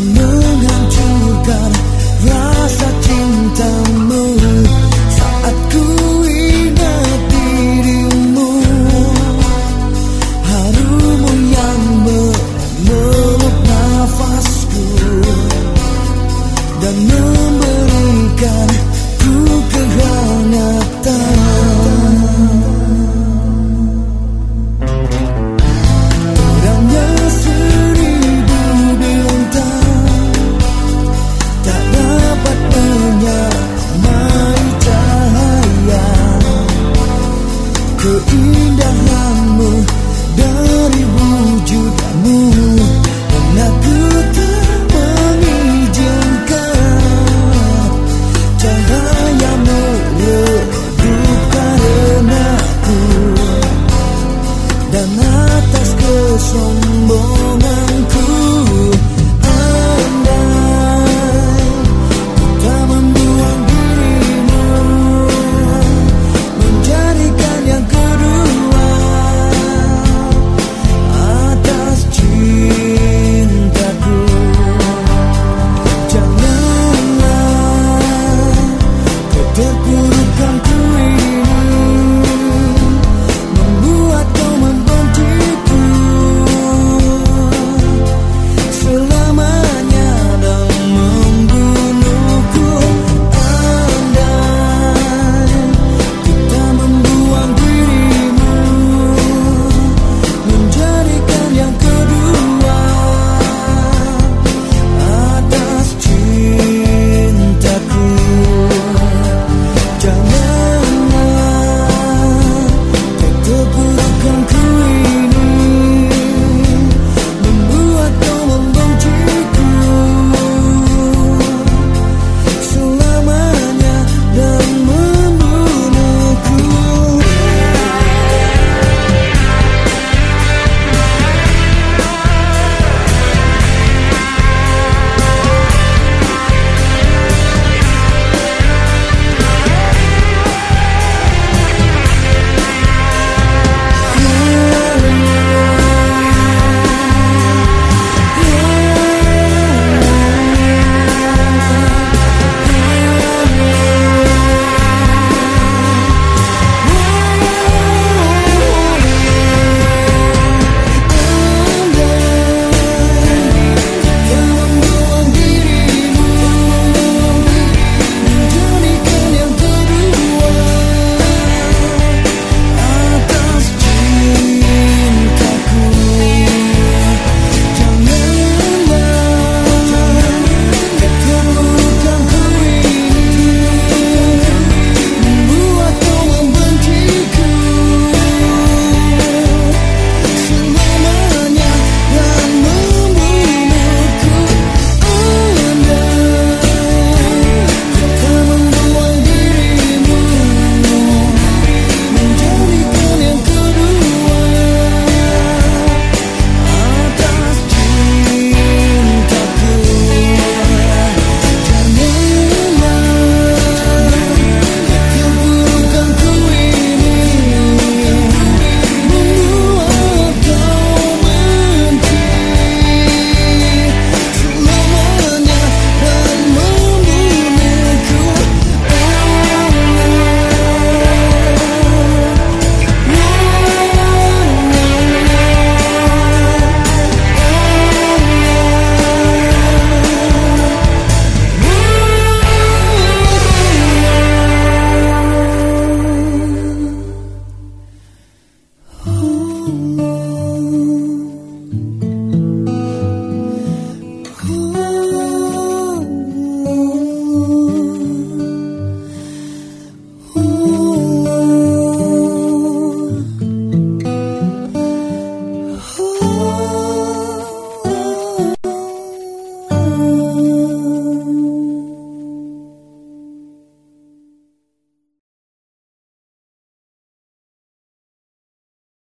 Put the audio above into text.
summer 可以